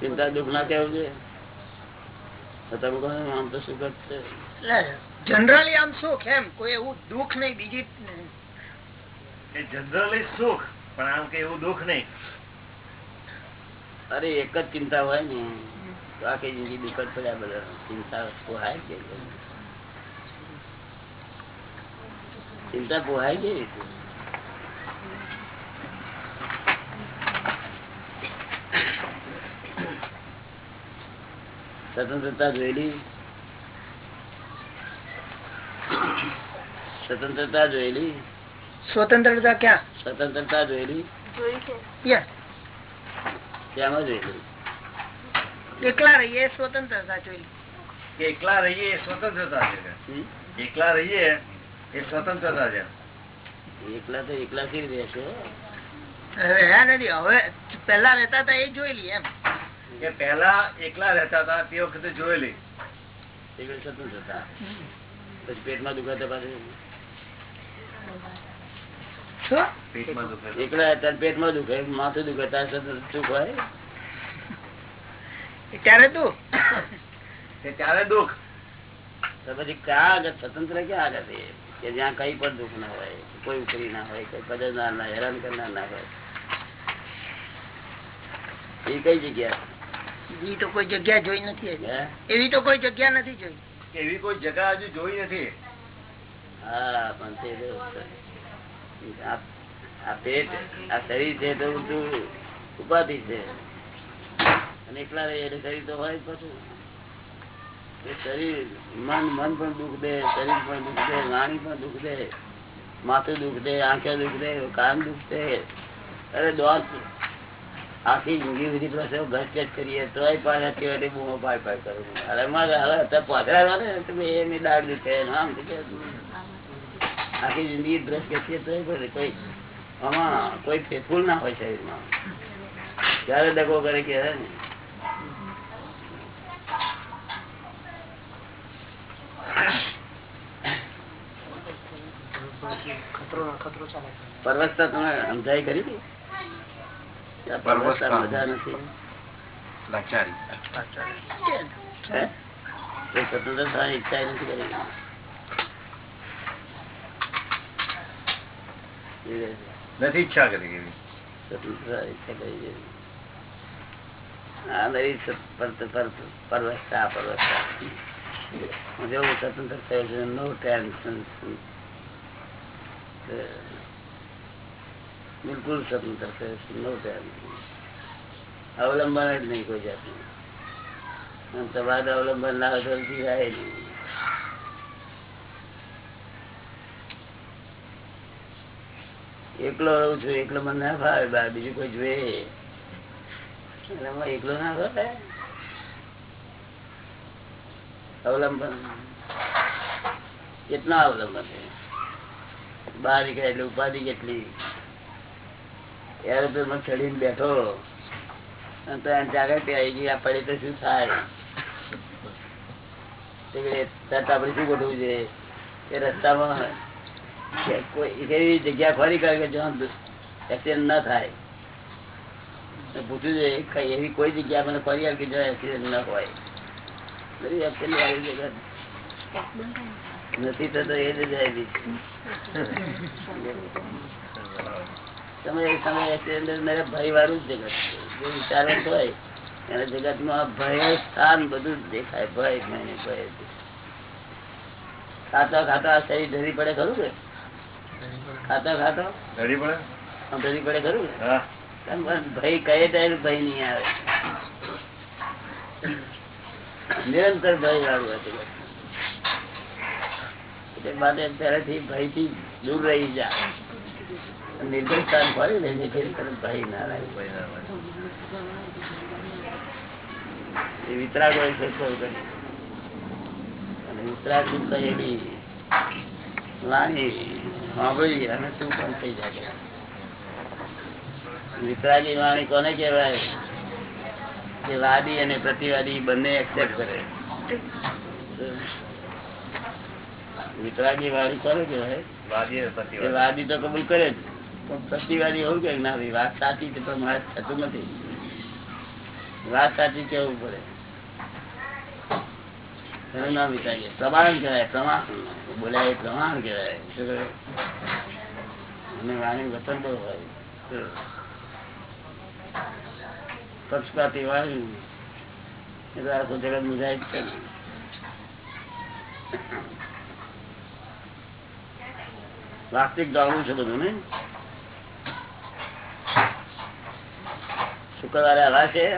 ચિંતા દુઃખ ના કેવું છે તમે કહો આમ તો સુખ જ છે જનરલી આમ સુખ એમ કોઈ એવું દુઃખ નહીં બીજી એ જનરલી સુખ પણ આમ કે એવું દુઃખ નહીં અરે એક જ ચિંતા હોય ને તો આખી જિંદગી દુઃખ જ પડ્યા બધા ચિંતા પોહાય કે ચિંતા પોહાય કેવી રીતે સ્વતંત્રતા જોયેલી. સ્વતંત્રતા જોયેલી. સ્વતંત્રતા ક્યાં? સ્વતંત્રતા જોયેલી. ક્યાં ક્યાંમાં જોયેલી? એકલા રહીએ સ્વતંત્રતા જોયેલી. એકલા રહીએ એ સ્વતંત્રતા છે એકલા રહીએ એ સ્વતંત્રતા છે. એકલા તો એકલા થી રહેશે નથી હવે પેલા રહેતા હતા એ જોયેલી એમ. કે પેલા એકલા રહેતા હતા તે વખતે જોયેલી પછી પેટમાં દુખાતા પાછું. દુખે એકલા હતા પેટમાં દુખે માથું દુખે ત્યારે સ્વતંત્ર ત્યારે તું ત્યારે દુઃખ? તો પછી ક્યાં આગળ? સ્વતંત્ર ક્યાં આગળ કે જ્યાં કઈ પણ દુઃખ ના હોય કોઈ ઉકરી ના હોય કોઈ કદરનાર ના હેરાન કરનાર ના હોય. એ કઈ જગ્યા? એવી તો કોઈ જગ્યા જોઈ નથી એવી તો કોઈ જગ્યા નથી જોઈ. એવી કોઈ જગ્યા હજુ જોઈ નથી? હા પણ આ આ પેટ આ શરીર છે તો ઊંચું ઉપાધિ છે. અને એકલા એટલે શરીર તો હોય શરીર મન મન પણ દુઃખ દે શરીર પણ દુઃખ દે વાણી પણ દુઃખ દે માથું દુઃખ દે આંખે દુઃખ દે કાન દુઃખ દે. અરે દોત આખી જિંદગી સુધી ઘર ચેક કરીએ તોય પાછા તેવાથી બૂમો પાય પાય કરું અરે મારે હવે અત્યારે પોતરા ને તમે એની દાળ દુખે આમ આખી જિંદગી બ્રશ કરીએ તોય કોઈ આમાં કોઈ ફેરફૂલ ના હોય શરીરમાં. ક્યારે દગો કરે કે હે ને. પરવસતા તમે સમજાય કરી? હતી? કે આ પરવસતા મજા નથી હે? કોઈ સ્વતંત્ર થવાની ઈચ્છા નથી કરી નથી ઈચ્છા કરી એવી સ્વતંત્ર ઈચ્છા કરી આ નવી સ- પર- પર- પરવસતા પરવસતા જેવું સ્વતંત્ર થયો છે નો ટેન્શન બિલકુલ સ્વતંત્ર થયો છે નો ટેન્શન અવલંબન જ નહીં કોઈ જાતનું અને તમારે અવલંબન ના હોય તો જીવાય નહીં એકલો રહું છું એકલો મને ના ભાવે બા બીજું કોઈ જોઈએ એટલે એમાં એકલો ના ભાવે અવલંબન કેટલા અવલંબન છે બહાર નીકળે એટલે ઉપાધિ કેટલી એરોપ્લેનમાં ચડીને બેઠો. અને તો એને જાગૃતિ આવી ગઈ આ પડે તો શું થાય? તરત શું ગોઠવું છે? એ રસ્તામાં કોઈ એવી જગ્યા ખોરી કરે કે જ્યાં એક્સિડન્ટ ના થાય. પૂછ્યું છે એવી કોઈ જગ્યા મને ફરી આવે કે એક્સિડન્ટ ના હોય? નથી થતો એ જ જાય તમે ભય વાળું જ જગત જે વિચારવંત હોય એને જગતમાં ભય સ્થાન બધું જ દેખાય. ભય ભય ભય. ખાતા ખાતા શરીર ધરી પડે ખરું કે? ખાતા ખાતા? ધરી પડે? ખરું ભય કયે ટાઈમ ભય નહીં આવે. નિરંતર ભય વાળું હતું એટલે માટે પહેલેથી ભયથી દૂર રહી જા. નિર્ભય સ્થાન ફરી લે જેથી તરત ભય ના લાગે. એ વિતરાગો એ અને વિતરાગની કહેલી વાણી સાંભળી અને તું પણ થઈ જાય વિતરાગી વાણી કોને કહેવાય? કે વાદી અને પ્રતિવાદી બંને એક્સેપ્ટ કરે. વિતરાગી વાણી કોને કહેવાય? વાદી તો કબૂલ કરે જ. પ્રતિવાદી એવું કે ના ભાઈ, વાત સાચી છે પણ વાત થતું નથી. વાત સાચી કેવું પડે? નામ વિચારીએ. જગત મુજાય છે ને. વાસ્તવિક જાણવું છે બધું ને શુક્રવારે આવા છે?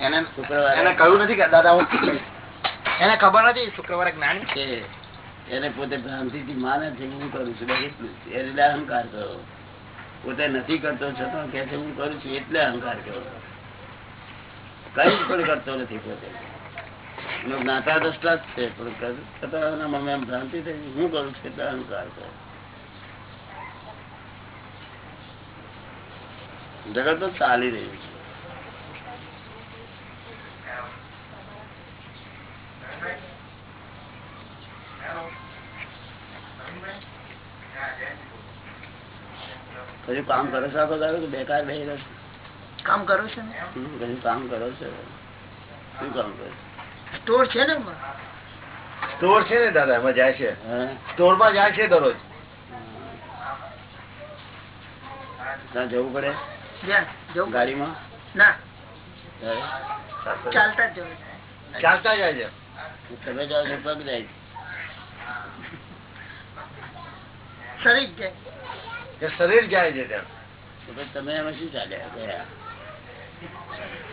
એને શુક્રવારે એને કહ્યું નથી કે દાદા એને ખબર નથી શુક્રવારે જ્ઞાન છે. એને પોતે ભ્રાંતિ થી માને છે હું કરું છું. બસ એટલું જ. એ રીતે અહંકાર કરો. પોતે નથી કરતો છતાં કે છે હું કરું છું. એટલે અહંકાર કરો. કઈ પણ કરતો નથી પોતે. એનો જ્ઞાતા દ્રષ્ટા જ છે પણ છતાં ભ્રાંતિ થઈ હું કરું છું એટલે અહંકાર કરે. જગત તો ચાલી રહ્યું છે. પછી કામ કરો છો આખો દાડો બેકાર કામ કરો છો ને? પછી કામ કરો છો. શું કામ કરો? સ્ટોર છે ને સ્ટોર છે ને દાદા એમાં જાય છે. હે? સ્ટોરમાં જાય છે દરરોજ. ત્યાં જવું પડે? ગાડીમાં? ના. ચાલતા જ ચાલતા જાય છે. તમે જાઓ છો પગ જાય શરીર જાય. શરીર જાય છે ત્યાં. તમે એમાં શું ચાલ્યા ગયા.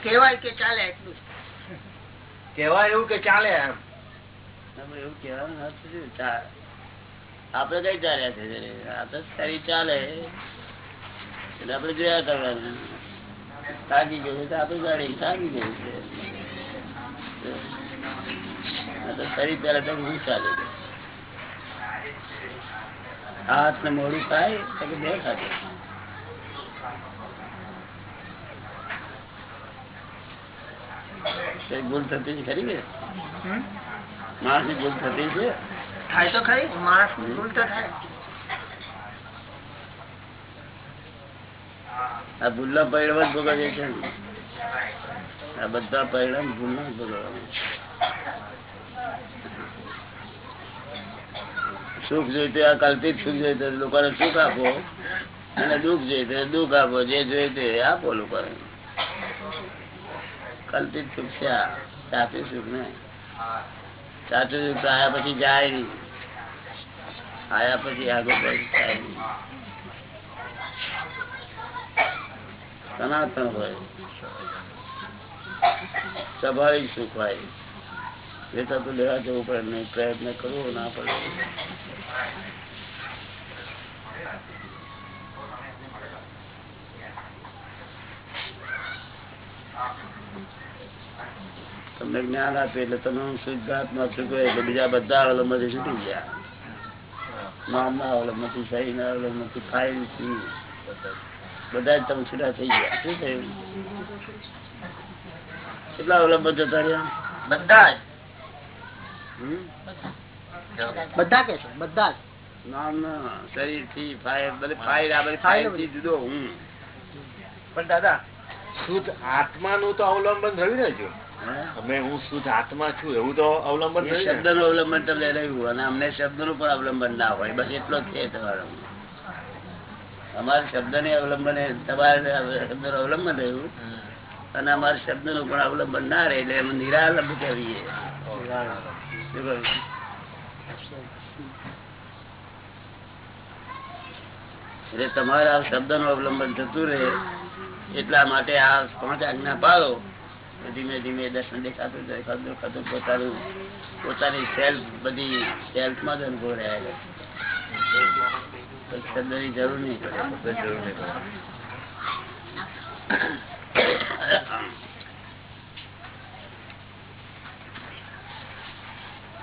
કેવાય કે ચાલે એટલું. કેવાય એવું કે ચાલે એમ. એવું કેવાનું આપડે કઈ ચાલ્યા છે? આ તો શરીર ચાલે. એટલે આપડે જોયા કરવાનું. થાકી ગયું તો આપડે ગાડી થાકી ગયું છે. શરીર ચાલે તો હું ચાલે. હાથ ને મોડું થાય તો કે બે ખાતે. ભૂલ થતી છે ખરી કે? માણસની ભૂલ થતી છે? થાય તો ખરી માણસ ભૂલ તો થાય. આ ભૂલના પરિણામ જ ભોગવીએ છે આ બધા પરિણામ ભૂલના જ ભોગવવાના. સુખ જોઈતું આ કલ્પિત સુખ જોઈતું લોકોને સુખ આપો. અને દુઃખ જોઈતું દુઃખ આપો. જે જોઈતું આપો લોકોને. કલ્પિત સુખ છે આ. સાચું સુખ ને સાચું સુખ આયા પછી જાય નહીં. આયા પછી આગળ જાય નહીં. સનાતન હોય. સ્વાભાવિક સુખ હોય. લેતા તો લેવા જવું પડે, નહીં પ્રયત્ન કરવો ના પડે. તમને જ્ઞાન આપે એટલે તમે શુદ્ધાત્મા ચૂકવે એટલે બીજા બધા અવલંબથી છૂટી ગયા. મામા અવલંબથી સહી ના અવલંબથી ફાઇલથી બધા જ તમે છૂટા થઈ ગયા. શું થયું? કેટલા અવલંબ જતા રહ્યા બધા જ બધા કે છે બધા જ. નામ ના શરીરથી ફાઇલ બધી ફાઇલ આ બધી ફાઇલ ફાઇલથી જુદો હું. પણ દાદા શુદ્ધ આત્મા નું તો અવલંબન થયું ને જો? અમે હું શુદ્ધ આત્મા છું એવું તો અવલંબન શબ્દનું અવલંબન તમને રહ્યું અને અમને શબ્દનું પણ અવલંબન ના હોય. બસ એટલો જ છે તમારો. અમારે શબ્દ ને અવલંબન તમારે શબ્દનું અવલંબન રહ્યું. અને અમારા શબ્દનું પણ અવલંબન ના રહે એટલે એમ નિરાલંબ કહેવીએ. એટલે તમારે આ શબ્દનું અવલંબન થતું રહે એટલા માટે આ પાંચ આજ્ઞા પાડો ધીમે ધીમે દર્શન દેખાતું દેખાતું ખાતું દેખાતું પોતાનું પોતાની સેલ્ફ બધી સેલ્ફમાં જ અનુભવ રહ્યા શબ્દ ની જરૂર નહીં પડે જરૂર નહીં પડે.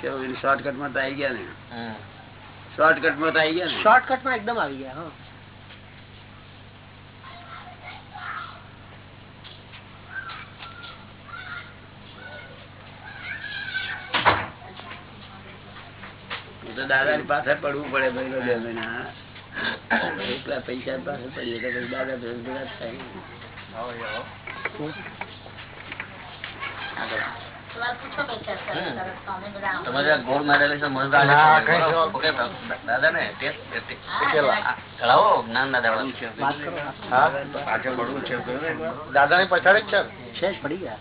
કેવું શોર્ટકટમાં તો આવી ગયા ને. શોર્ટકટમાં તો આવી ગયા ને. શોર્ટકટમાં એકદમ આવી ગયા હા. દાદા ની પાછળ પડવું પડે ભાઈ બે મહિના એકલા પૈસા પાસે પડીએ તો પછી દાદા ભેગા ભેગા થાય ને. દાદા પછાડી જ છે ને? છે જ પડી ગયા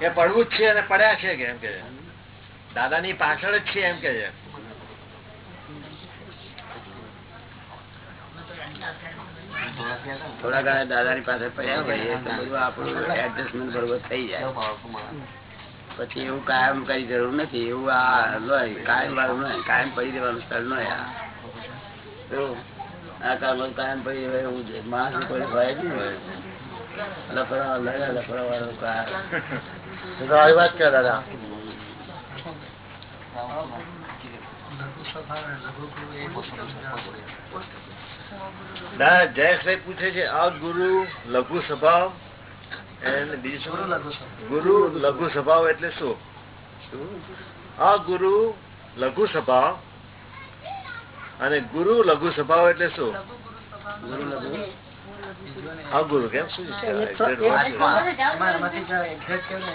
એ પડવું જ છે અને પડ્યા છે કે એમ કે દાદા ની પાછળ જ છે એમ કે છે થોડા ઘણા દાદા ની પાસે પડ્યા હોય તો બધું આપણું એડજસ્ટમેન્ટ બરોબર થઈ જાય. પછી એવું કાયમ કઈ જરૂર નથી એવું આ લોય કાયમ વાળું નહીં કાયમ પડી દેવાનું સ્થળ નો આ. કામ કાયમ પડી રહે એવું છે. માણસ કોઈ હોય જ નહીં હોય. લફડા લડે લફડા વાળો કાર એ તો આવી વાત કે દાદા. ના જયેશભાઈ પૂછે છે આ ગુરુ લઘુ સ્વભાવ. બીજું શું? ગુરુ લઘુ સ્વભાવ. એટલે શું? આ ગુરુ લઘુ સ્વભાવ. અને ગુરુ લઘુ સ્વભાવ એટલે શું? ગુરુ લઘુ. આ કેમ? શું.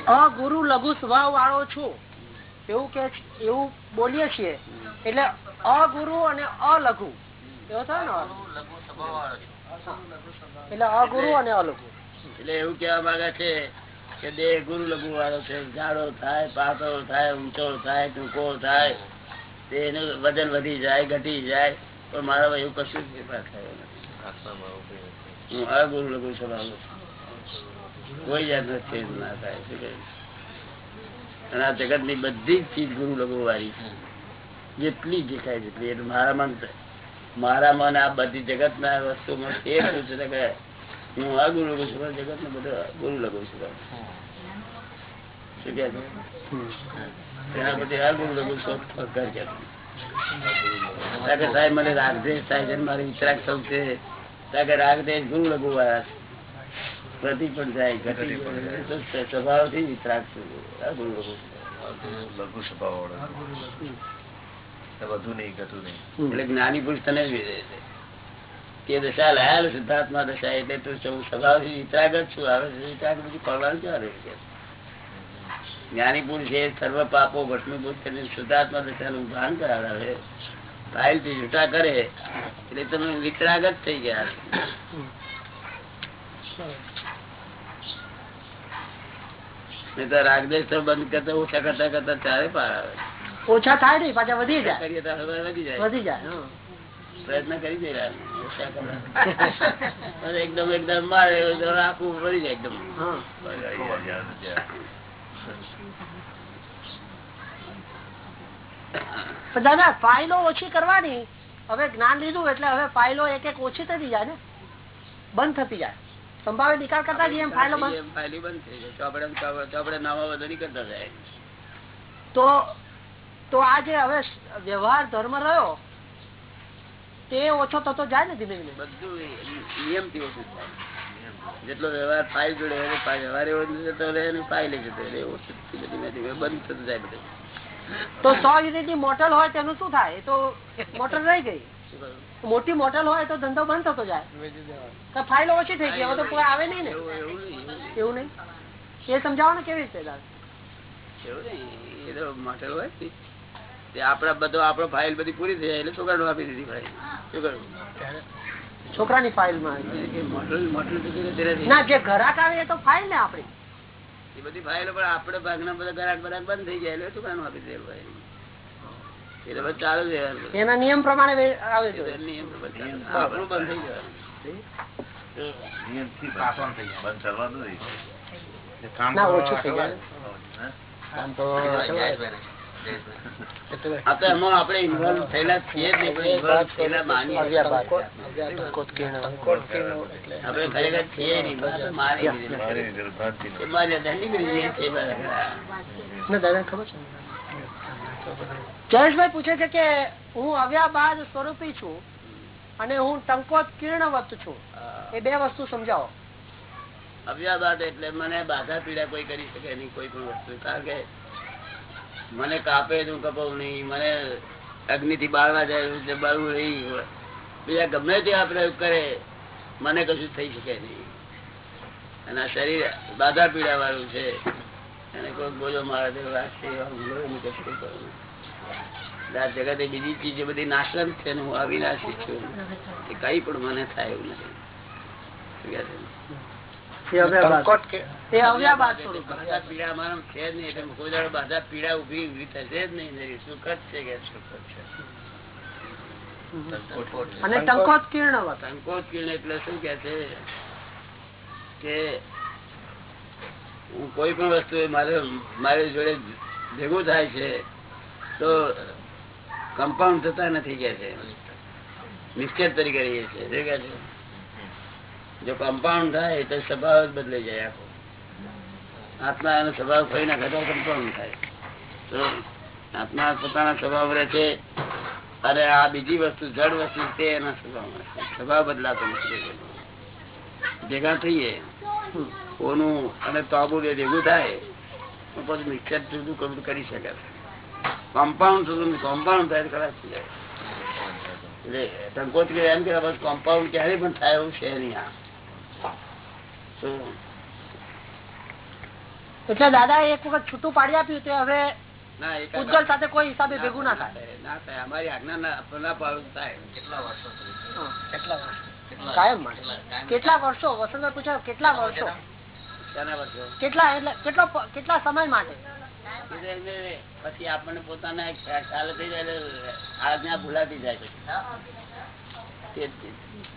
અગુરુ લઘુ સ્વભાવ વાળો છું. એવું કે એવું બોલીએ છીએ. એટલે અગુરુ અને અલઘુ એવો થાય ને. એટલે અગુરુ અને અલઘુ એટલે એવું કેવા માંગે છે કે દેહ ગુરુ લઘુ વાળો છે. જાડો થાય પાતળો થાય ઊંચો થાય ટૂંકો થાય તેનું વજન વધી જાય ઘટી જાય. પણ મારા એવું કશું જ ફેરફાર થયો નથી. હું અગુરુ લઘુ સ્વભાવ. કોઈ જાતનો છેદ ના થાય શું અને આ જગતની બધી જ ચીજ ગુરુ લઘુ વાળી છે. જેટલી દેખાય જેટલી. એટલે મારા મન મારા મન આ બધી જગત ના વસ્તુ એ પૂછે કે હું આ ગુરુ લગું છું જગત ને બધું ગુરુ લગું છું. શું કે પછી આ ગુરુ લગું છું ઘર કે સાહેબ મને રાગદેશ થાય છે મારી મારે સૌ છે. કે રાગદેશ ગુરુ લઘુ વાળા વધી પણ જાય. ઘટી. સ્વભાવથી વિતરાગ છું. આ ગુરુ લઘુ લઘુ સ્વભાવ. વધુ નહીં ઘટું નહીં. એટલે જ્ઞાની પુરુષ તને જ વિજય છે. તે દશા લાયેલ શુદ્ધાત્મા દશા એટલે તું છું સ્વભાવથી વિતરાગ જ છું આવે છે વિતરાગ બધું કરવાનું ક્યાં રહ્યું છે? જ્ઞાની પુરુષ એ સર્વ પાપો ભસ્મીભૂત કરીને શુદ્ધાત્મા દશાનું ભાન કરાવે ફાઇલથી છૂટા કરે એટલે તમે વિતરાગ જ થઈ ગયા નહીં તો રાગદેશ તો બંધ કરતા ઓછા કરતા કરતા ચારે પાર આવે ઓછા થાય નહીં પાછા વધી જાય. વધી જાય. પ્રયત્ન કરી દે ઓછા કરવા. અને એકદમ એકદમ મારે આખું ભરી જાય એકદમ. દાદા ફાઇલો ઓછી કરવાની. હવે જ્ઞાન લીધું એટલે હવે ફાઇલો એક એક ઓછી થતી જાય ને. બંધ થતી જાય. સંભાવે નિકાલ કરતા જઈએ ફાઇલો બંધ ફાઇલી બંધ થઈ જાય. ચોપડે ચોપડે- નામા નહીં કરતા જાય. તો તો આ જે હવે વ્યવહાર ધર્મ રહ્યો તે ઓછો થતો જાય ને ધીમે ધીમે? બધું નિયમથી ઓછું થાય. જેટલો વ્યવહાર ફાઇલ જોડે વ્યવહાર એવો જતો રહે અને ફાઇલ જતો રહે ઓછું ધીમે ધીમે બંધ થતું જાય બધું. તો સો યુનિટની મોટલ હોય તેનું શું થાય? એ તો મોટલ રહી ગઈ. મોટી મોટલ હોય તો ધંધો બંધ થતો જાય. ફાઇલો ઓછી થઈ ગઈ હવે તો કોઈ આવે નહીં ને. એવું એવું નહીં એવું. એ સમજાવો ને કેવી રીતે દાદા? એવું નહીં એ તો મોટેલ હોય આપડા બધો આપણો ફાઇલ બધી પૂરી થઈ જાય એટલે છોકરાનું આપી દીધી ફાઇલ શું કરવું છોકરાની ફાઇલમાં ના જે ઘરાક આવે એ તો ફાઇલ ને આપડી એ બધી ફાઇલો પણ આપણે ભાગના બધા ગરાક બરાક બંધ થઈ જાય એટલે છોકરાનું આપી દે ફાઇલ એ બધું ચાલુ જ એના નિયમ પ્રમાણે આવે છે નિયમ તો આપણું બંધ થઈ જવાનું. નિયમથી બંધ બંધ કરવાનું નહીં કામ તો જયેશભાઈ. આપણે ઇન્વોલ્વ થયેલા છીએ થયેલા આપણે ખરેખર છીએ દાદા ખબર છે? પૂછે છે કે હું આવ્યા બાદ સ્વરૂપી છું અને હું ટંકોત કિરણવત છું. એ બે વસ્તુ સમજાવો. અવ્યાબાદ એટલે મને બાધા પીડા કોઈ કરી શકે નહીં કોઈ પણ વસ્તુ. કારણ કે મને કાપે હું કપાવું નહીં. મને અગ્નિ થી બાળવા જાય બાળવું નહીં બીજા ગમે તે આ કરે મને કશું થઈ શકે નહીં. અને આ શરીર બાધા પીડા વાળું છે. અને કોઈ બોલો મારા દેવ કશું જગતે બીજી ચીજ બધી નાશવંત છે હું અવિનાશી છું. કઈ પણ મને થાય એવું નથી. અને ટંકોત કિરણ સંકોચ કિરણ એટલે શું કે છે કે હું કોઈ પણ વસ્તુ એ મારે મારી જોડે ભેગું થાય છે તો કમ્પાઉન્ડ થતા નથી કે છે. નિશ્ચિત તરીકે રહીએ છીએ છે? જો કમ્પાઉન્ડ થાય તો સ્વભાવ જ બદલાઈ જાય આખો. આત્મા એનો સ્વભાવ ફરી નાખે તો કમ્પાઉન્ડ થાય. તો આત્મા પોતાના સ્વભાવ રહે છે અરે આ બીજી વસ્તુ જડ વસ્તુ તે એના સ્વભાવ સ્વભાવ બદલાતો નથી. ભેગા થઈએ ઓનું અને તાબુ જે ભેગું થાય પછી મિક્સર જુદું કબૂલ કરી શકે. કમ્પાઉન્ડ સુધી કમ્પાઉન્ડ થાય ખરાબ એટલે ટંકોત્રી એમ કે બસ કમ્પાઉન્ડ ક્યારે પણ થાય એવું છે નહીં આ? એટલે દાદા એક વખત છૂટું પાડી આપ્યું તે હવે ઉજ્જવલ સાથે કોઈ હિસાબે ભેગું ના થાય. ના થાય. અમારી આજ્ઞા ના પાડું થાય. કેટલા વર્ષો કેટલા વર્ષો? કાયમ કેટલા વર્ષો? વસંત પૂછ્યા કેટલા વર્ષો? કેટલા એટલે કેટલો કેટલા સમય માટે? પછી આપણને પોતાના ખ્યાલ થઈ જાય આજ્ઞા ભૂલાતી જાય તે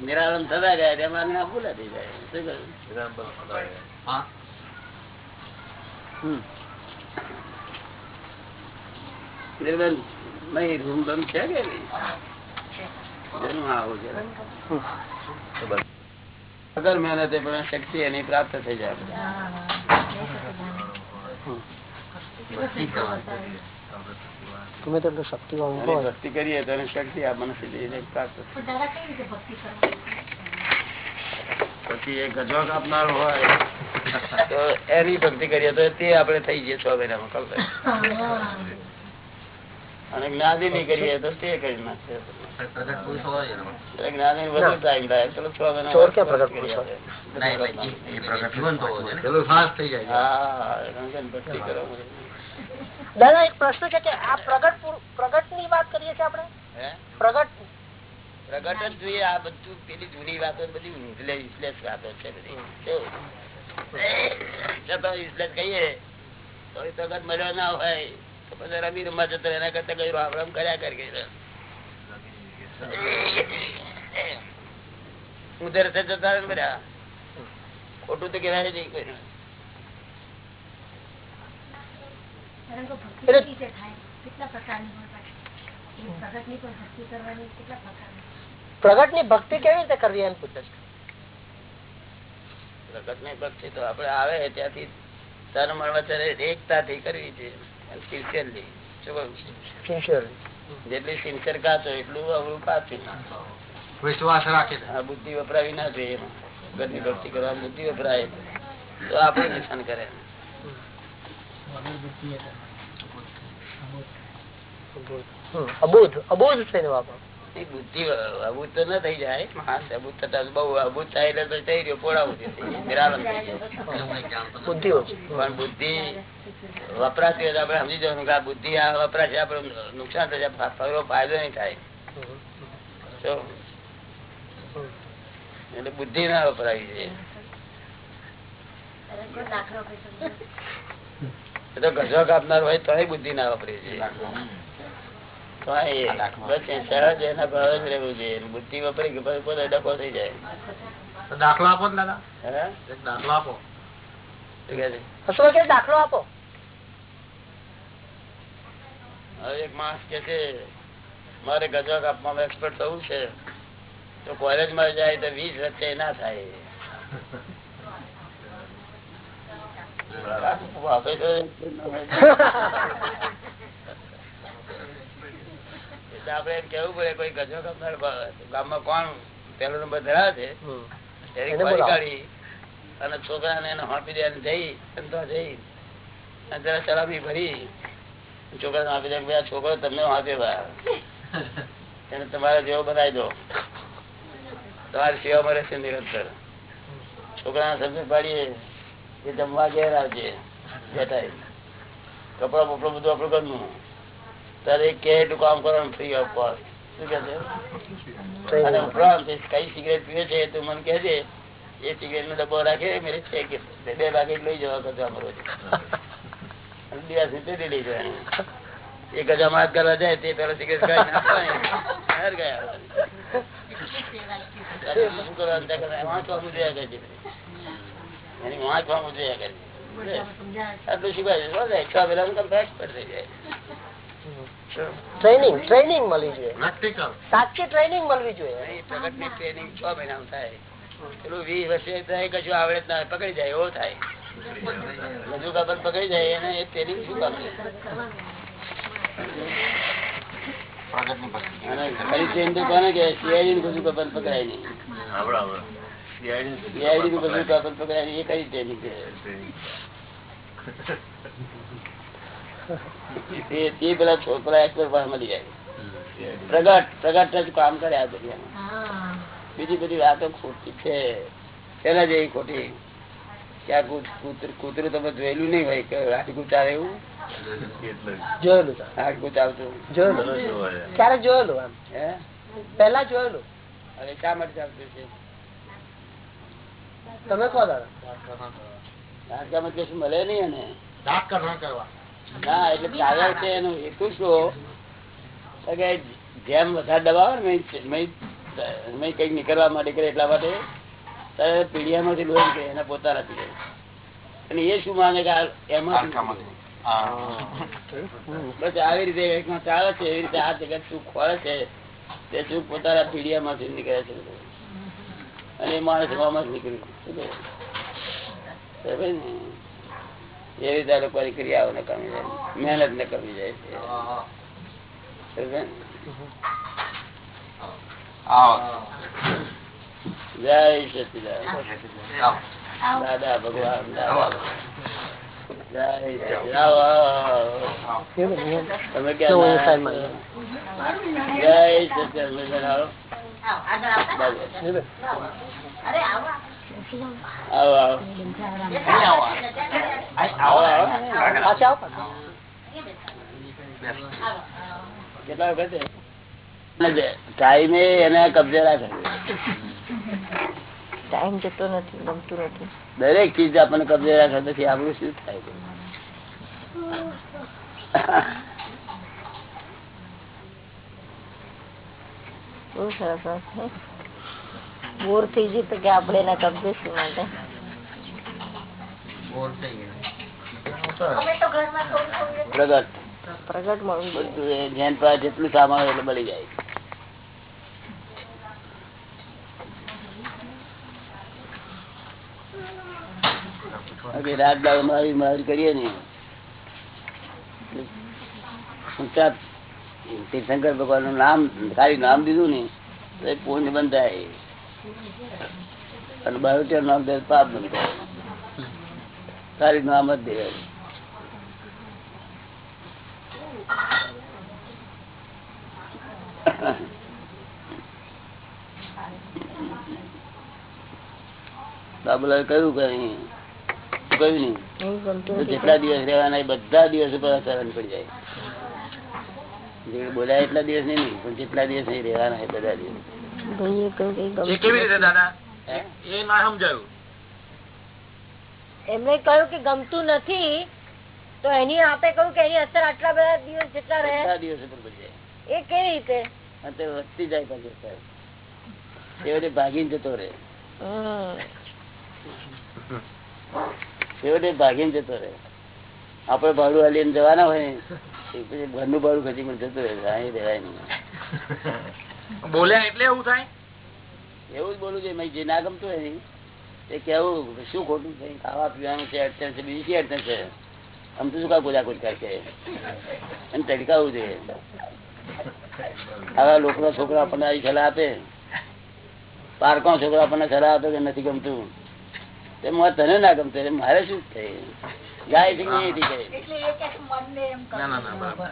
નિરાલમ થતા જાય તેમ આજ્ઞા ભૂલાતી જાય. શું કહ્યું? નિર્બંધ. નહીં રૂમ બમ છે કે અગર મહેનતે પણ શક્તિ એની પ્રાપ્ત થઈ જાય. તમે તો એટલું શક્તિવાળું અને હોય. ભક્તિ કરીએ તો એની શક્તિ આપણને સીધી રીતે પ્રાપ્ત થાય. પછી એ ગજવા કાપનાર હોય તો એની ભક્તિ કરીએ તો તે આપણે થઈ જઈએ છ મહિનામાં કલ્પે અને જ્ઞાની ની કરીએ તો તે કરી નાખશે પ્રગટ પુરુષ હોય દાદા એક પ્રશ્ન છે કે આ પ્રગટ પ્રગટની વાત કરીએ છીએ આપણે? પ્રગટ પ્રગટ જ જોઈએ આ બધું પેલી જૂની વાતો બધી ઉંધલે વાતો છે બધી. કેવું? કહીએ તો એ પ્રગટ મળ્યો ના હોય તો પછી રમી રમવા જતો એના કરતા કઈ રામ રામ કર્યા કરે ઉધર જતા રહે ખોટું તો કહેવાય નહીં કોઈ. પ્રગટની ભક્તિ કેવી રીતે કરવી એમ પૂછે છે? પ્રગટની ભક્તિ તો આપડે આવે ત્યાંથી તન વચ્ચે એકતાથી કરવી છે. સિન્સિયરલી. જેટલી સિન્સિયર કાચો એટલું અવળું કાચું. વિશ્વાસ રાખે આ બુદ્ધિ વપરાવી ના જોઈએ એમાં. ઘરની ભક્તિ કરવા બુદ્ધિ વપરાય તો આપણે નુકસાન કરે. અબોધ. એ બુદ્ધિ અભૂત તો ન થઈ જાય. અભૂત થતા તો બહુ અભૂત થાય એટલે તો થઈ રહ્યો પોળાવું. બુદ્ધિ પણ બુદ્ધિ વપરાતી હોય તો આપણે સમજી જવાનું કે આ બુદ્ધિ આ વપરાશે આપણે નુકસાન થશે ફા- ફાયદો ફાયદો નહીં થાય. એટલે બુદ્ધિ ના વપરાવી છે? એ તો ગજો કાપનાર હોય તો બુદ્ધિ ના વપરી છે. બુદ્ધિ કે પોતે થઈ જાય. દાખલો આપો દાદા. એક દાખલો આપો. દાખલો આપો. માણસ કે છે મારે ગજવા કાપમાં એક્સપર્ટ થવું છે. તો કોલેજમાં જાય તો વીસ વચ્ચે ના થાય. આપડે એમ કેવું પડે કોઈ ગજો ગામમાં કોણ પેલો નંબર ધરાવે છે? અને છોકરાને એને હોપી દે જઈ જઈ. અને જરા સલામી ભરી. છોકરાને આપી દે આ છોકરો તમને આપે એને તમારા જેવો બનાવી દો. તમારી સેવા મળે છે નિરંતર. છોકરાને સમજ પાડીએ. કે જમવા ઘેર આવજે કપડા બપડા બધું આપડે ઘરનું તારે કે કામ કરવાનું ફ્રી ઓફ કોસ્ટ. શું કે છે? અને ઉપરાંત કઈ સિગરેટ પીવે છે તું મને કહેજે એ સિગરેટ નો ડબ્બો રાખે મેરે છે કે બે પેકેટ લઈ જવા કરતો અમારો દિવસ લઈ જવાનું માત કરવા જાય તે પેલા સિગરેટ ખાઈ નાખવાની. ગયા. તારે શું કરવાનું? ત્યાં કરે? વાંચવાનું જોયા. એની કરજે. આટલું શીખવાય છે. થઈ જાય. ટ્રેનિંગ ટ્રેનિંગ જોઈએ સાચી ટ્રેનિંગ મળવી જોઈએ training છ મહિનામાં થાય પેલું વીસ વર્ષે થાય કશું આવડે ના પકડી જાય એવો થાય બધું કાપડ પકડી જાય એને એ ટ્રેનિંગ શું કામ છે? અને ખરી ટ્રેન તો કોને કે CID નું પકડાય નહીં નું બધું કાપડ પકડાય એ કઈ ટ્રેનિંગ છે. તે- તે પેલા છોકરા expert પાસે મળી જાય પ્રગટ પ્રગટ જ કામ કરે આ દુનિયામાં. બીજી બધી વાતો ખોટી છે. એના જેવી ખોટી. કૂતરું કૂતરું તમે જોયેલું નહીં હોય કે હાડકું ચાલે એવું? જોયેલું. હાડકું ચાલતું જોયેલું. ક્યારે જોયેલું આમ? હે? પહેલા જોયેલું. હવે શા માટે ચાલતું છે? તમે કહો દાદા? કશું મળે નઈ અને ના એટલે ચાલે છે એનું હેતુ શું? કે જેમ વધારે દબાવે ને મેં- કંઈક નીકળવા માટે કરે એટલા માટે ત્યારે પીડિયામાંથી લોહી નીકળે એના પોતાના પીડે. અને એ શું માને કે આ એમાં બસ આવી રીતે એકમાં ચાલે છે એવી રીતે આ જગત સુખ ખોળે છે તે શું પોતાના પીડિયામાંથી નીકળે છે બધું. અને એ માણસ એવામાં જ? સમજે ને? એ રીતે લોકોની ક્રિયાઓ ને કમી જાય મહેનત ને કમી જાય છે જય સચિદાન દાદા ભગવાન દાદા. તમે ક્યાં? જય સચિદાન ટાઈમે એને કબજે રાખે. ટાઈમ જતો નથી ગમતું નથી. દરેક ચીજ આપણને કબજે રાખે પછી આપણું શું થાય? બહુ સરસ વાત છે બોર થઈ ગયું તો કે આપણે એના કબજેસી માટે. પ્રગટ. પ્રગટ મળવું બધું જેન પાસે જેટલું સામાન હોય એટલું મળી જાય. રાત દાળ મારી મારી કરીએ ને તીર્થંકર ભગવાનનું નામ ખાલી નામ દીધું ને તો એ પુણ્ય બંધાય. અને બાયોટેર નામ દે પાપ બંધાય. ખાલી નામ જ દેવાય બાબુલાલ કયું કઈ કહ્યું નહીં. જેટલા દિવસ રહેવાના બધા દિવસ પર અસર પડી જાય. બોલાય એટલા દિવસ નહીં પણ જેટલા દિવસ નહીં રહેવાના બધા દિવસ. કેવી રીતે દાદા? એ ના સમજાયું. એમને કહ્યું કે ગમતું નથી તો એની આપે કહ્યું કે એની અસર આટલા બધા દિવસ જેટલા રહે. દિવસ ઉપર પડી જાય. એ કેવી રીતે? વધતી જાય પાછું અસર. ભાગીને જતો રહે. હમ. ભાગીને જતો રહે. આપડે ભાડું હાલીને જવાના હોય પછી ઘરનું ભાડું ખસી પણ જતું રહે અહીં રહેવાય નહીં. બોલ્યા એટલે એવું થાય? એવું જ બોલું છે જે ના ગમતું હોય એ કેવું શું ખોટું છે ખાવા પીવાનું છે અડચણ છે બીજી અડચણ છે? આમ તો શું કા ગોજ કરશે? એને તડકાવું છે આવા લોકો છોકરા આપણને આવી સલાહ આપે. પાર્કો છોકરા આપણને સલાહ આપે કે નથી ગમતું. તે તને ના ગમતું મારે શું થાય? ગાયથી નહીં થઈ જાય ના ના ના બરાબર.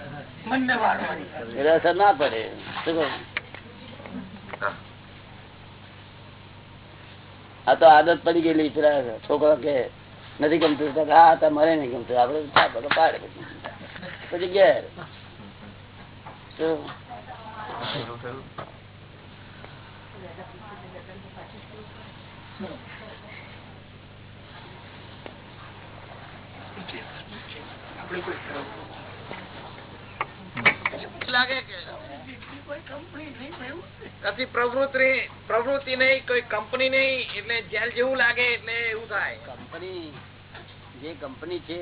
એટલે અસર ના પડે. શું કહું? આ તો આદત પડી ગયેલી પેલા છોકરો કે નથી ગમતું. તો કે હા તમારે નહીં ગમતું. આપડે ચા પગ પાડે પછી. પછી ઘેર. તો લાગે પ્રવૃત્તિ પ્રવૃત્તિ કોઈ કંપની નહીં, એટલે જેલ જેવું લાગે, એટલે એવું થાય. કંપની, જે કંપની છે,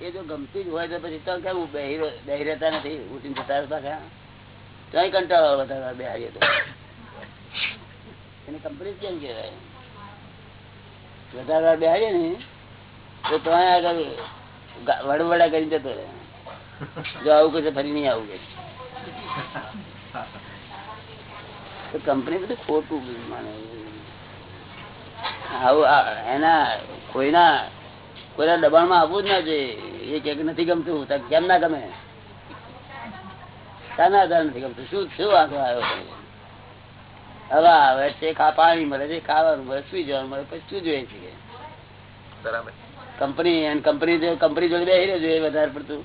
એ જો ગમતી જ હોય તો પછી તો કેમ બેહી રહેતા નથી, ઉઠીને જતા રહેતા ક્યાં ત્યાંય કંટાળો વધારે બેહાડીએ તો. એની કંપની કેમ કહેવાય? વધારે વાર બેહાડીએ ને, તો ત્યાં આગળ વડવડા કરી જતો રહે. જો આવું કહેશે ફરી નહીં આવું કે કંપની બધું ખોટું માને. આવું એના, કોઈના કોઈના દબાણમાં આવવું જ ના જોઈએ. એ કે નથી ગમતું. કેમ ના ગમે? નથી ગમતું. શું શું વાંધો આવ્યો? હવે આવે છે પાણી મળે છે, ખાવાનું મળે, સુઈ જવાનું મળે, પછી શું જોઈએ છે? બરાબર. કંપની અને કંપની કંપની જોડે બે રહ્યો જોઈએ વધારે પડતું.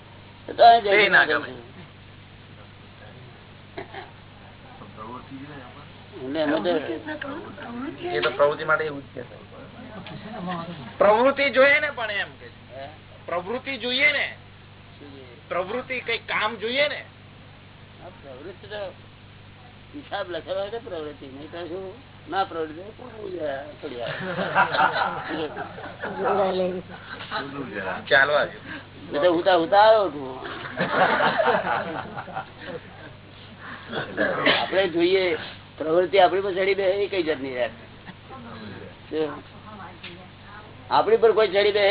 પ્રવૃત્તિ જોઈએ ને પણ એમ કે પ્રવૃતિ પ્રવૃત્તિ જોઈએ ને. પ્રવૃતિ પ્રવૃત્તિ કઈ કામ જોઈએ ને. પ્રવૃત્તિ તો હિસાબ લખેલો છે પ્રવૃત્તિ નહીં તો શું? ના પ્રવૃત્તિ આવ્યો છું. આપણે જોઈએ પ્રવૃત્તિ આપણી પર ચડી બે એ કઈ જાતની યાર આપડી પર કોઈ ચડી બે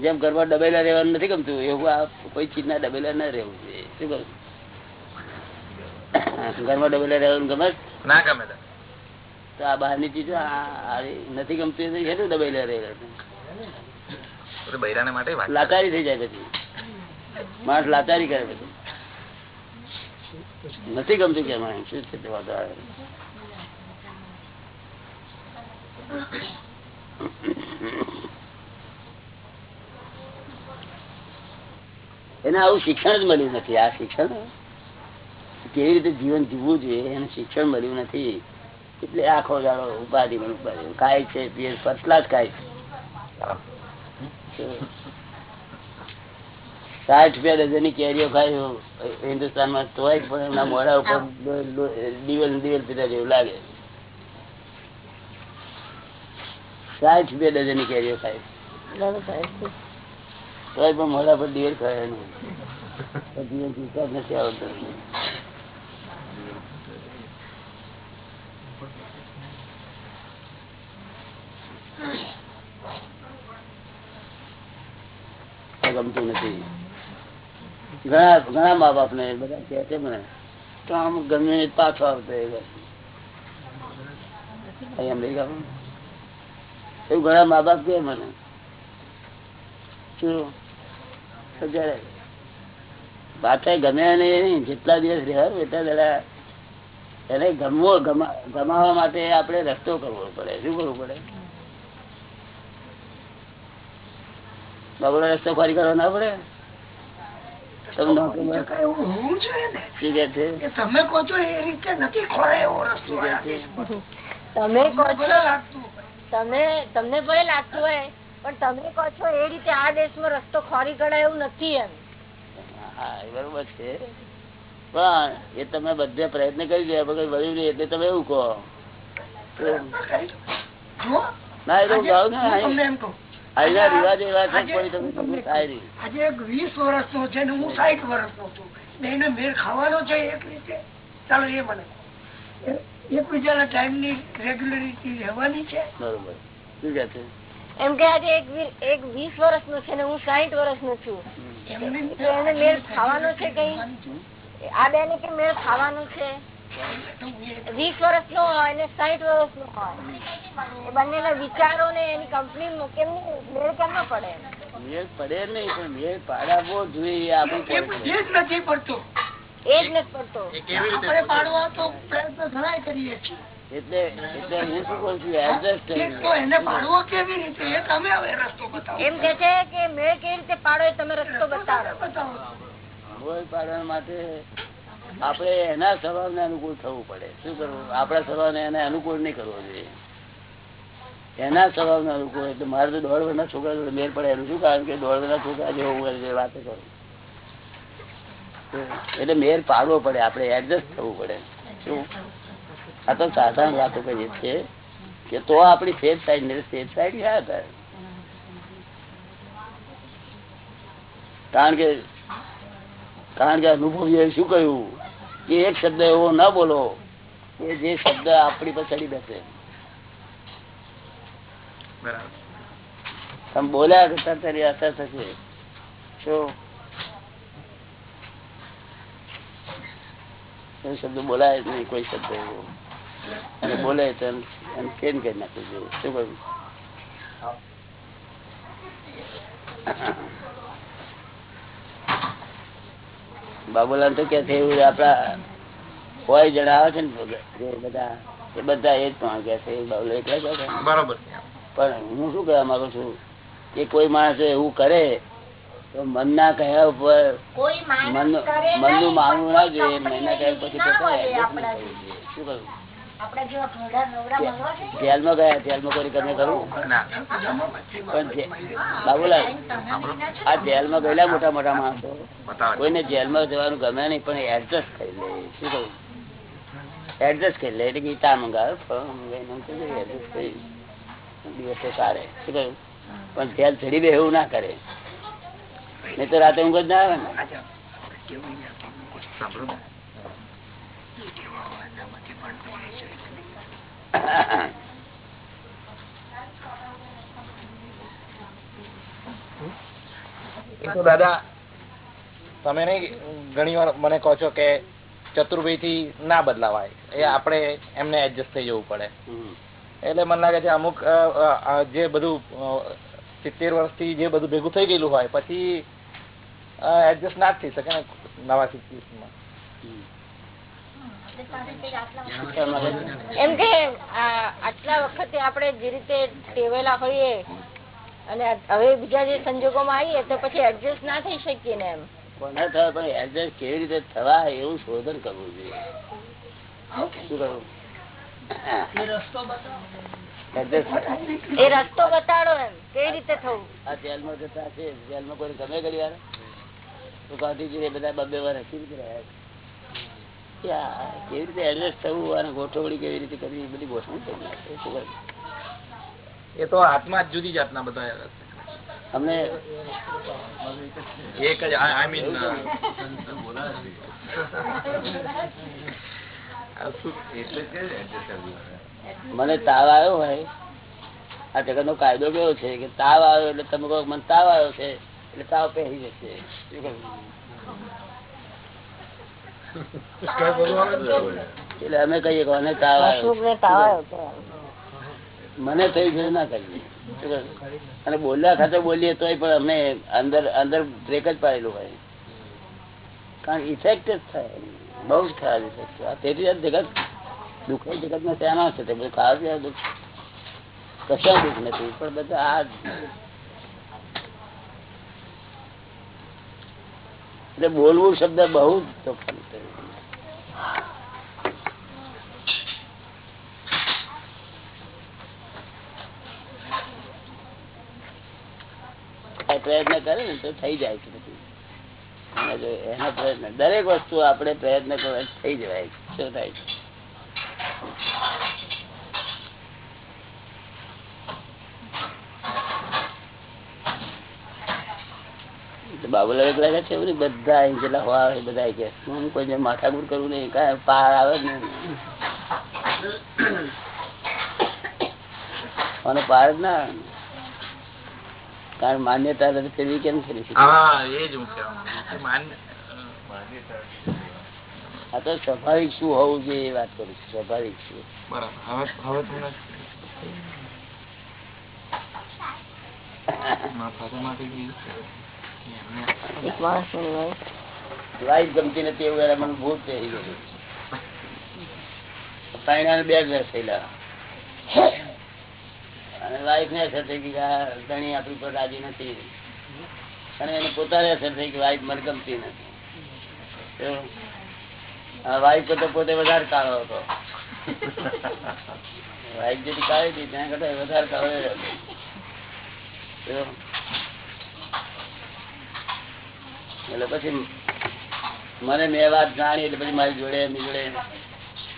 જેમ ઘરમાં ડબેલા રહેવાનું નથી ગમતું એવું આ કોઈ ચીજ ના ડબેલા ના રહેવું જોઈએ. શું કહું? ઘરમાં ડબેલા રહેવાનું ગમે? ના ગમે તો. આ બહારની ચીજો નથી ગમતી એ દબાઈ લે રહેલા લાચારી થઈ જાય પછી. માણસ લાચારી કરે પછી. નથી ગમતું કે માણસ શું છે તે વાંધો આવે. એને આવું શિક્ષણ જ મળ્યું નથી. આ શિક્ષણ કેવી રીતે જીવન જીવવું જોઈએ એને શિક્ષણ મળ્યું નથી. એટલે આખો દાડો ઉપાધિ માં ઉપાધિ કાય છે ફર્સ્ટ ક્લાસ છે. સાઠ રૂપિયા ડઝનની કેરીઓ ખાય હિન્દુસ્તાનમાં તોય પણ એમના મોડા ઉપર દિવેલ દિવેલ પીધા જેવું લાગે. સાઠ રૂપિયા ડઝનની કેરીઓ ખાય. તોય પણ મોઢા પર દિવેલ ખાય નહીં નથી આવડતો આ ગમતું નથી. ઘણા ઘણા મા બાપ ને બધા કે છે મને, તો આમ ગમે પાછો આવતો એ બાજુ. અહીં અમેરિકામાં એવું ઘણા મા બાપ કે મને. શું? જયારે પાછા ગમે નહીં, જેટલા દિવસ એટલા ગમવો ગમાવા માટે આપણે રસ્તો કરવો પડે. શું કરવું પડે? બગડો રસ્તો ફરી કરવો ના પડે? તમે નોકરીમાં શું કે છે? તમે કહો છો એ રીતે નથી ખોરાય એવો રસ્તો શું કે છે? તમે કહો છો તમે તમને ભલે લાગતું હોય પણ તમે કહો છો એ રીતે આ દેશમાં રસ્તો ખોરી કરાય એવું નથી એમ. હા બરોબર છે. પણ એ તમે બધે પ્રયત્ન કરી ગયા વગર વળી નહીં એટલે તમે એવું કહો. ના એ તો ગાવ ને છે આજે એક વીસ વર્ષ નો છે ને હું સાઠ વર્ષ નો છું. ને એને મેળ ખાવાનો છે એક રીતે? ચાલો એ મને એકબીજાના ટાઈમની રેગ્યુલરિટી રહેવાની છે? બરોબર. છે? એમ કે આજે એક વીસ વર્ષ નો છે ને હું સાહીઠ વર્ષનો છું. એમની તો એને મેળ ખાવાનો છે કઈ? આ બે ને કે મેળ ખાવાનો છે? વીસ વર્ષ નો હોય ને સાહીઠ વર્ષ નો હોય. બંને વિચારો ને એની કંપની મેળ કેમ ના પડે? મેળ પડે નહીં પણ મેળ પાડાવો જોઈએ આપણી એ પોઈન્ટ જ નથી પડતો. એ જ નથી પડતો. કેવી રીતે આપણે પાડવા તો પ્રયત્ન ઘણા કરીએ એટલે એટલે હું શું કઉ છું એડજસ્ટ એને પાડવો કેવી રીતે? એ તમે હવે રસ્તો બતાવો. એમ કે છે કે મેળ કેવી રીતે પાડો એ તમે રસ્તો બતાવો. બતાવો. પાડવા માટે આપણે એના સ્વભાવને અનુકૂળ થવું પડે. શું કરવું? આપણા સ્વભાવને એને અનુકૂળ નહીં કરવો જોઈએ. એના સ્વભાવને અનુકૂળ, એટલે મારે તો દોઢ વર્ષના છોકરા જોડે મેળ પડે એનું. શું કારણ કે દોઢ વર્ષના છોકરા જેવો હું જે વાત કરું? એટલે મેર પાડવો પડે, આપણે એડજસ્ટ થવું પડે. શું? આ તો સાધારણ વાતો કહીએ છીએ કે તો આપણી સેફ સાઈડ ને સેફ સાઈડ ક્યાં હતા? કારણ કે કારણ કે અનુભવીએ શું કહ્યું? કે એક શબ્દ એવો ના બોલો કે જે શબ્દ આપણી પર ચડી બેસે. તમે બોલ્યા કરતા તારી અસર થશે. શું શબ્દ બોલાય જ નહીં કોઈ શબ્દ એવો. અને બોલે તો એમ કેમ કરી નાખવું જોઈએ શું કહ્યું? બાબુલાલ તો કે છે એવું આપડા કોઈ જણા આવે છે ને બધા એ બધા એ જ પણ કે છે આવે. છે. બરોબર. પણ હું શું કહેવા માંગુ છું કે કોઈ માણસ એવું કરે તો મનના કહ્યા ઉપર મનનું માનવું ના જોઈએ કોઈ મહિના કહ્યા પછી શું કરવું જેલમાં ગયા જેલમાં કોઈ તમે કરું પણ બાબુલાલ આ જેલમાં ગયેલા મોટા મોટા માણસો. કોઈને જેલમાં જવાનું ગમે નહીં પણ એડજસ્ટ કરી લે. શું કહું? એડજસ્ટ કરી લે. એટલે ગીતા મંગાવે કરી દિવસે સારે. શું કહ્યું? પણ જેલ ચડી બે એવું ના કરે. નહીં તો રાતે ઊંઘ જ ના આવે ને સાંભળો એ તો દાદા તમે નહીં ઘણી વાર મને કહો છો કે ચતુર્ભાઈ થી ના બદલાવાય. એ આપણે એમને એડજસ્ટ થઈ જવું પડે. એટલે મને લાગે છે અમુક જે બધું સિત્તેર વર્ષથી જે બધું ભેગું થઈ ગયેલું હોય પછી એડજસ્ટ ના જ થઈ શકે ને નવા સિચ્યુએશનમાં. એમ કે આટલા વખતે આપણે જે રીતે ટેવેલા હોઈએ અને હવે બીજા જે સંજોગોમાં આવીએ તો પછી એડજસ્ટ ના થઈ શકીએ ને એમ. કોને થાય પણ એડજસ્ટ કેવી રીતે થવા એવું શોધન કરવું જોઈએ. શું કરવું રસ્તો બતાવો. એડજસ્ટ એ રસ્તો બતાડો એમ કેવી રીતે થવું? આ જેલમાં જતા છે જેલમાં કોઈ ગમે કરી વાર તો ગાંધીજી બધા બબે વાર હસી રહ્યા છે. કે કેવી રીતે એડજસ્ટ થવું અને ગોઠવણી કેવી રીતે કરવી એ બધી ગોઠવણ નાખે. એ તો આત્મા જ જુદી જાતના બધા અમને એક જ આઈ મીન મને તાવ આવ્યો હોય. આ જગત નો કાયદો કેવો છે કે તાવ આવ્યો એટલે તમે કહો મને તાવ આવ્યો છે એટલે તાવ પહેરી જશે. શું કરવું? એટલે અમે કહીએ કે મને તાવ આવ્યો. મને થઈ ગયું ના કરીએ અને બોલ્યા ખાતે બોલીએ તોય પણ અમને અંદર અંદર બ્રેક જ પાડેલું હોય. કારણ ઇફેક્ટ જ થાય. બહુ જ ખરાબ ઇફેક્ટ છે. તેથી જગત દુઃખ જગતમાં શેના છે તે બધું ખાવા દુઃખ. કશા દુઃખ નથી પણ બધા આ એટલે બોલવું શબ્દ બહુ જ પ્રયત્ન કરે ને તો થઈ જાય છે બધું. એના પ્રયત્ન, દરેક વસ્તુ આપણે પ્રયત્ન કરવા થઈ જવાય શું થાય છે તો બાબુલાલ એકલા કે છે બધા અહીં જેટલા હોવા આવે બધા કે. હું કોઈ માથાકૂટ કરું નહીં કાંઈ પાર આવે નહીં. અને પાર જ ના કારણ માન્યતા નથી ફેરવી કેમ છું. માન્ય આ તો સ્વાભાવિક શું હોવું જોઈએ એ વાત કરું છું સ્વાભાવિક શું. બરાબર. હવે હવે કે રાજી નથી. અને એને પોતાને અસર થઈ ગઈ વાઈફ મને ગમતી નથી. વાઈફ કરતા પોતે વધારે કાળો હતો. વાઈફ જેથી કાળી હતી, ત્યાં કરતા વધારે કાળો એ હતો. તો એટલે પછી મને મેં વાત જાણી, એટલે પછી મારી જોડે, એમની જોડે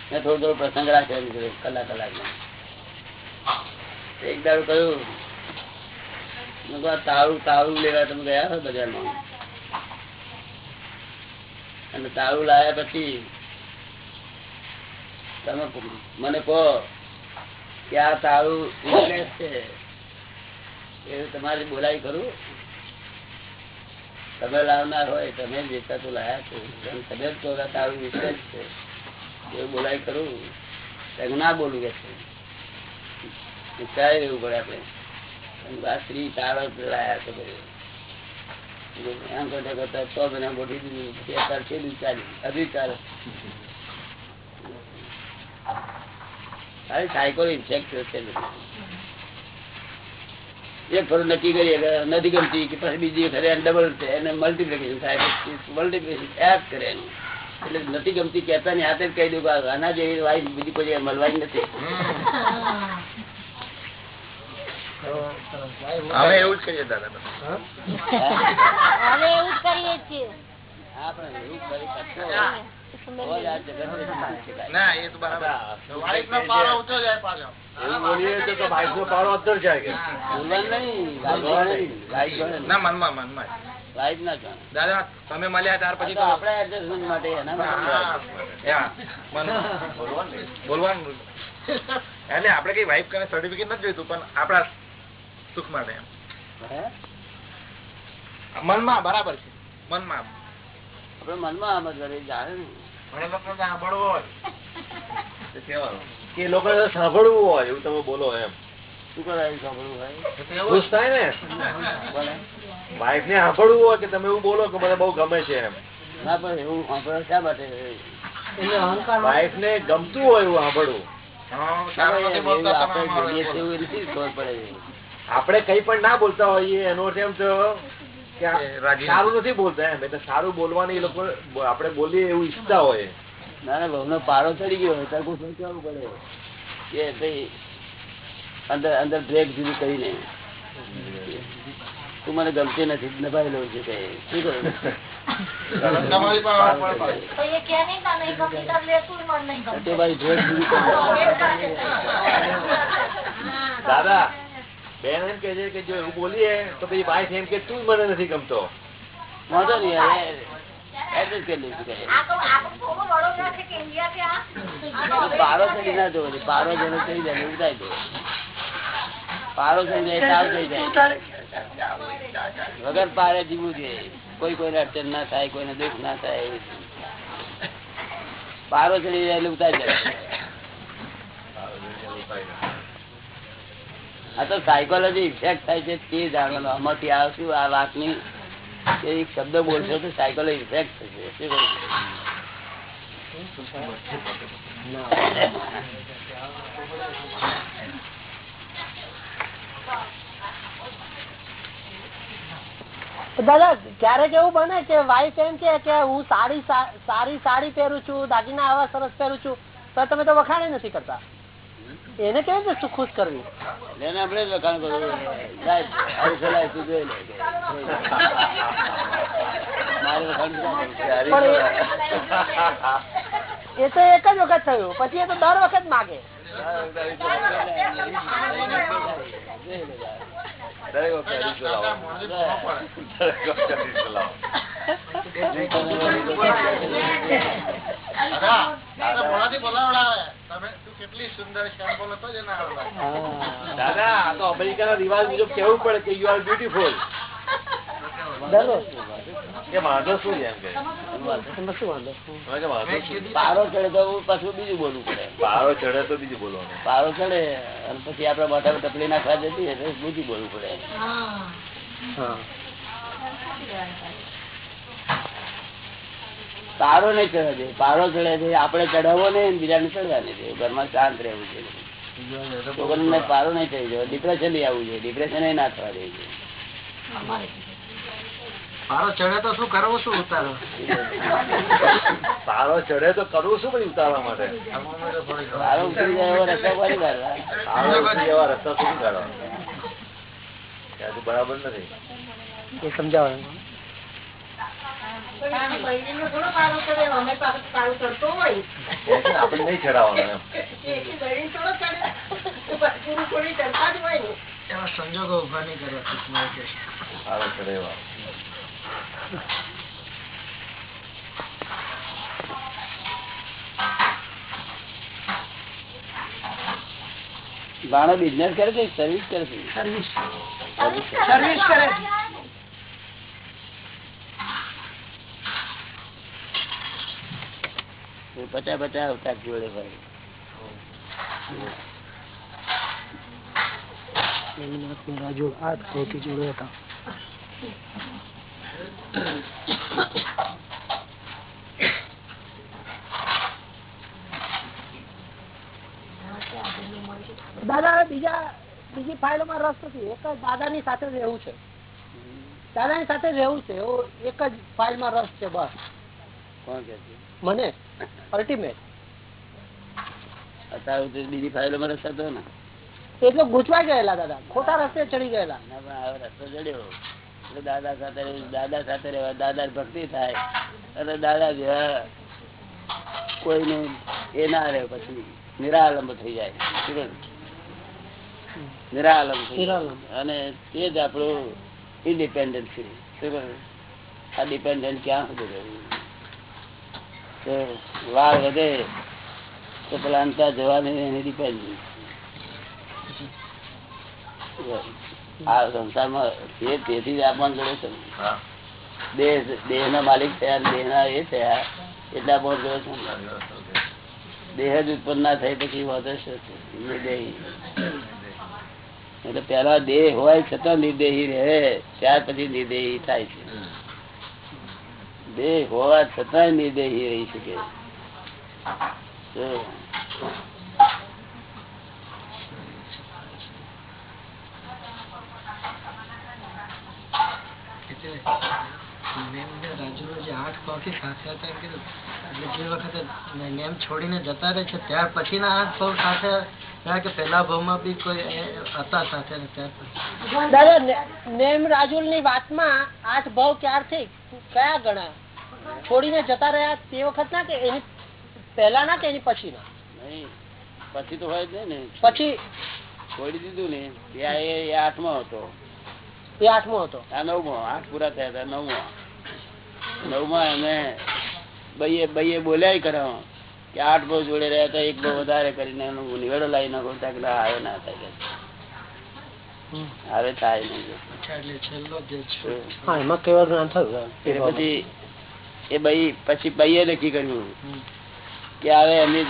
મેં થોડો થોડો પ્રસંગ રાખ્યો એમની જોડે, કલાક કલાક એક દાડું કહ્યું તારું તાળું લેવા તમે ગયા છો બજારમાં? અને તારું લાવ્યા પછી તમે મને કહો કે આ તારું છે. એવું તમારે બોલાય ખરું તમે લાવનાર હોય, તમે જ વેચતા તો લાયા છો. તમે જ કહો કે આ તાળું છે. એવું બોલાય કરું તમે ના બોલું કે છે. વિચારે એવું પડે આપણે. આ સ્ત્રી તાળો જ લાયા છે બધું. એમ કરતા કરતા છ મહિના બોલી દીધું. અત્યારે હજુ ચાલે અરે સાયકલ ઇન્ફેક્ટ છે. એક ફરું નક્કી કરીએ નથી ગમતી કે પછી બીજી ફરે ડબલ છે એને મલ્ટીપ્લિકેશન થાય. મલ્ટીપ્લિકેશન એડ કરે એનું. એટલે નથી ગમતી કેતા ની હાથે જ કહી દઉં કે આના જેવી વાઈફ બીજી કોઈ મળવાની નથી. અમે એવું જ કરીએ દાદા હવે એવું જ કરીએ છીએ. આપણે એવું કરી શકશો દાદા તમે મળ્યા ત્યાર પછી. તો આપણે માટે એના માટે યા, મનમાં. બોલવાનું. એટલે આપડે કઈ વાઇફ કને સર્ટિફિકેટ નથી જોઈતું પણ આપણા સુખ માટે એમ. હે? મનમાં બરાબર છે. મનમાં. આપણે મનમાં આમ જ વળી જાણે ને. કે એ લોકો સાંભળવું હોય. એવું તમે બોલો એમ. શું કરાયું સાંભળવું હોય? ખુશ થાય ને? વાઈફ ને સાંભળવું હોય કે તમે એવું બોલો કે મને બહુ ગમે છે એમ. ના પણ એવું સાંભળો શા માટે? વાઈફ ને ગમતું હોય એવું સાંભળવું. આપણે કઈ પણ ના બોલતા હોઈએ એનો અર્થ એમ રાજી સારું નથી બોલતા એમ એટલે સારું બોલવાની એ લોકો આપણે બોલીએ એવું ઈચ્છતા હોય. ના ના બહુનો પારો ચડી ગયો હોય કોઈ સમજાવવું પડે. કે ભાઈ અંદર અંદર બ્રેક જુદી કરીને. તું મને ગમતી નથી નભાઈ લઉં છું કઈ. શું કરી? દાદા બેન એમ કે છે કે જો એવું બોલીએ તો પછી વાઈફ એમ કે તું મને નથી ગમતો. વાંધો નહીં કઈ છે. છે પારો ચડી ના જોવો પારો જેને ચડી જાય પારો ચડી જાય તાવ થઈ જાય. વગર પારે જીવવું જોઈએ કોઈ કોઈને અડચણ ના થાય કોઈને દુઃખ ના થાય. એવી પારો ચડી જાય એટલે ઉતારી જાય. આ તો સાયકોલોજી ઇફેક્ટ થાય છે, તે જાણવાનું. આમાંથી આવશું આ વાતની એક શબ્દ બોલશો તો સાયકોલોજી ઇફેક્ટ થશે. શું દાદા ક્યારેક એવું બને કે વાઈફ એમ કે હું સારી સારી સાડી પહેરું છું, દાગીના આવા સરસ પહેરું છું તો તમે તો વખાણે નથી કરતા. એને કેવી રીતે ખુશ કરવી? એને આપણે લખાણ કરવું એ તો એક જ વખત થયું. પછી એ તો દર વખત માગે. દરેક વખતે અઢીસો સુંદર દરેક વખતે અઢીસો લાવો. દાદા આ તો અમેરિકાના રિવાજ મુજબ કેવું પડે કે યુ આર બ્યુટીફુલ પારો ચડે તો પાછું બીજું બોલવું પડે. પારો ચડે તો બીજું બોલવાનું. પારો ચડે અને પછી આપડે મોટા ટપલી નાખવા જતી એટલે બીજું બોલવું પડે. પારો નહીં ચડે છે પારો ચડે છે આપણે ચડાવવો નહીં બીજાને ચડવા નહીં દે. ઘરમાં શાંત રહેવું છે. છોકરાને પારો નહીં થઈ જવો ડિપ્રેશન લઈ આવવું જોઈએ ડિપ્રેશન ના થવા દેવું પારો ચડે તો શું કરવું શું ઉતારો સારો ચડે તો કરવું શું પછી ઉતારવા માટે? પારો ઉતરી જાય એવો રસ્તો કરી કાઢવા. એવા રસ્તા શું કાઢવા? બરાબર નથી. એ સમજાવો આપણે નહીં ચડાવવાનું એમ એવા સંજોગો ઊભા નહીં કરવા બિઝનેસ કરે છે? સર્વિસ કરે. છે સર્વિસ કરે. એ પચાસ પચાસ અવતાર જોડે હોય. રાજુ આ કોટી જોડે હતા? દાદા બીજા બીજી ફાઇલોમાં રસ નથી. એક જ દાદા ની સાથે રહેવું છે. દાદાની સાથે રહેવું છે. એવો એક જ ફાઇલમાં રસ છે બસ. કોણ કે મને? અલ્ટિમેટ અત્યારે બીજી ફાઇલોમાં રસ હતો ને. એટલે ગૂંચવાઈ ગયેલા દાદા. ખોટા રસ્તે ચડી ગયેલા. રસ્તો એટલે દાદા સાથે દાદા સાથે રહેવા દાદા ભક્તિ થાય. અને દાદા જેવા કોઈને એ ના રહે પછી નિરાલંબ થઈ જાય? નિરાલંબ અને તે જ આપણું ઇન્ડિપેન્ડન્ટ છે. આ ડિપેન્ડન્ટ ક્યાં સુધી રહેવું તો વાળ વધે તો પેલા અંતા જવાની એની ડિપેન્ડન્ટ આ સંસારમાં એ તેથી જ આપવાનું જોડે છે. દેહ દેહ ના માલિક થયા દેહ ના એ થયા એટલે આપવાનું જોડે છે. દેહ જ ઉત્પન્ન ના થાય પછી વધે છે. નિર્દેહી. એટલે પેલા દેહ હોય છતાં નિર્દેહી રહે ત્યાર પછી નિર્દેહી થાય છે. દેહ હોવા છતાં નિર્દેહી રહી શકે. છોડીને જતા રહે છે ત્યાર પછીના આઠ પગ સાથે કે પેલા ભાવમાં બી કોઈ હતા સાથે પછી? દાદા નેમ રાજુલની વાતમાં આઠ ભાવ ક્યારથી? કયા ગણા છોડીને જતા રહ્યા તે વખત ના કે એની પહેલા ના કે એની પછી ના? પછી તો હોય જ ને. પછી? છોડી દીધું ને ત્યાં એ આઠમો હતો. એ આઠમો હતો. આ નવમો આઠ પૂરા થયા હતા નવમો. નવમા એને બઈએ બઈએ બોલ્યા કરો કે આઠ બહુ જોડે રહ્યા હતા એક બહુ વધારે કરીને એનો નિવેડો લાવી નાખો ત્યાં કે ના, થાય હવે થાય નહીં. છેલ્લો હા એમાં કેવા જ્ઞાન થયું. પછી એ ભાઈ પછી બઈએ નક્કી કર્યું કે હવે એમની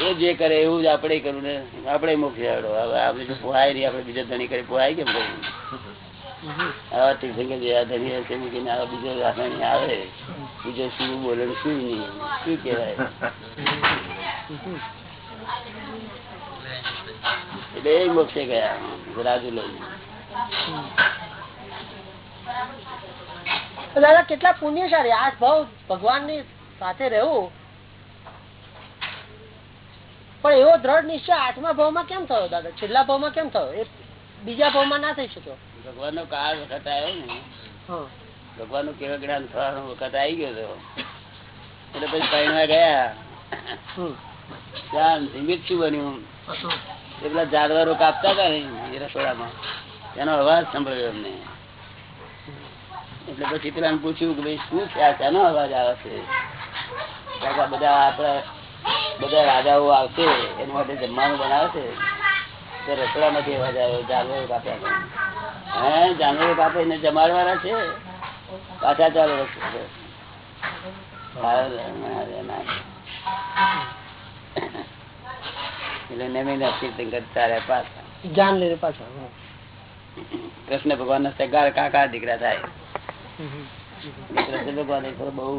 એ જે કરે એવું જ આપણે કરવું ને આપણે મોક્ષ હેડો હવે આપણે પોહાય નહીં આપણે બીજા ધણી કરી પોહાય કેમ કરવું આવા તીર્થંકર જેવા ધણી હશે મૂકીને આવા બીજો રાસાયણિક આવે બીજો શું બોલે શું નહીં શું કહેવાય? એટલે એ મોક્ષે ગયા રાજુ લઈ તો દાદા કેટલા પુણ્યશાળી. આઠ ભાવ ભગવાનની સાથે રહેવું. પણ એવો દ્રઢ નિશ્ચય આઠમા ભાવમાં કેમ થયો દાદા? છેલ્લા ભાવમાં કેમ થયો? એ બીજા ભાવમાં ના થઈ શક્યો. ભગવાન નો કાળ વખત આવ્યો ને. ભગવાનનું કેવા જ્ઞાન થવાનો વખત આવી ગયો હતો એટલે પછી પૈણવા ગયા. ત્યાં ધીમિત શું બન્યું? એટલા એ પેલા જાનવરો કાપતા હતા ને રસોડામાં. એનો અવાજ સાંભળ્યો અમને એટલે પછી પેલા પૂછ્યું કે ભાઈ શું છે આ શાનો અવાજ આવે છે? બધા આપડા બધા રાજાઓ આવશે એના માટે જમવાનું બનાવે છે તો નથી અવાજ આવ્યો જાનવરો કાપ્યા હે જાનવરો કાપે? એને જમાડવાના છે? પાછા ચાલુ. એટલે નવીન તીર્થંકર ચાલ્યા પાછા. જાન લે પાછા કૃષ્ણ ભગવાન ના સગાર કાકા દીકરા થાય. કૃષ્ણ ભગવાન બહુ